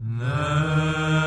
Slow.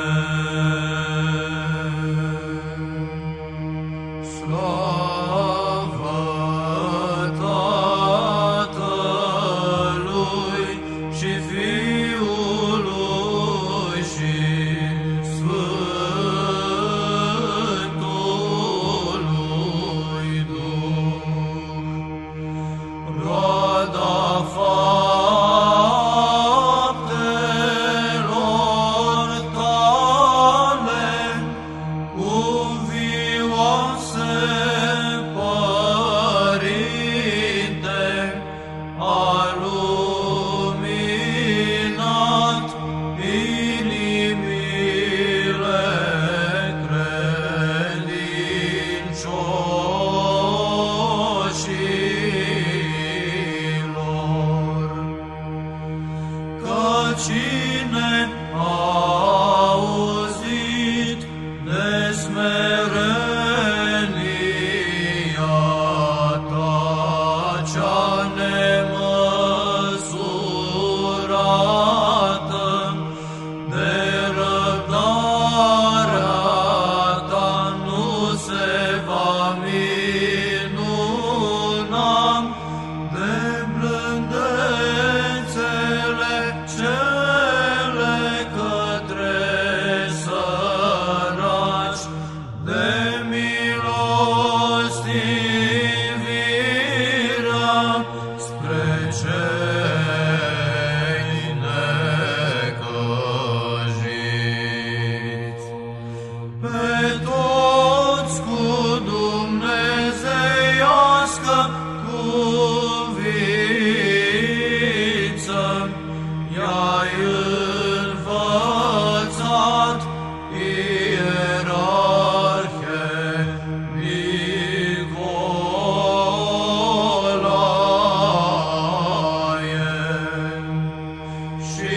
cine a auzit de smerenia ta cea i-ai învățat, ierarhe Nicolae. Și